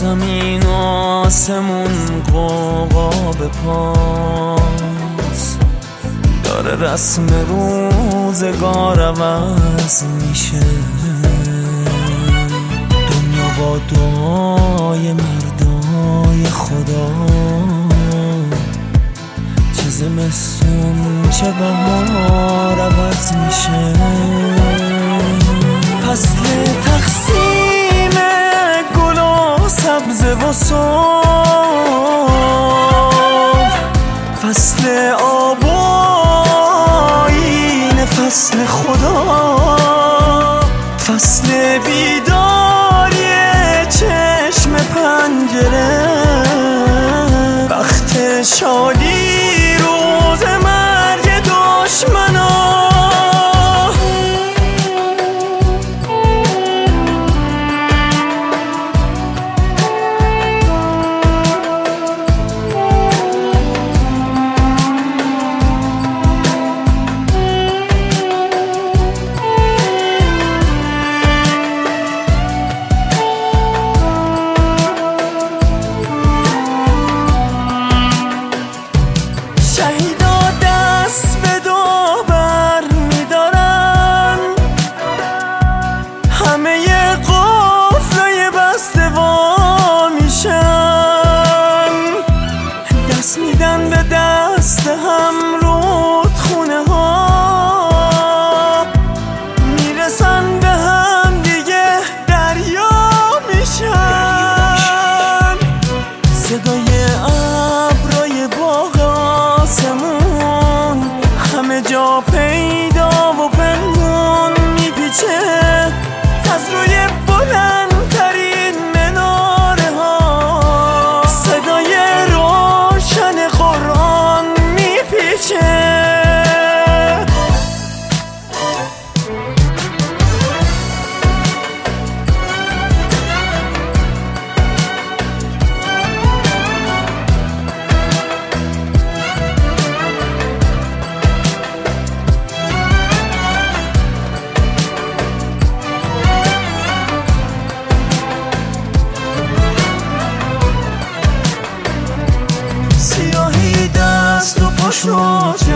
زمین آسمون قوقا به پاس. داره رسم روزگار عوض میشه. دنیا با دعای مردای خدا. چه زمستون چه بهار عوض میشه. و صبح فصل آب و آین فصل خدا. فصل بیداری چشم پنجره. وقت شادی to دست و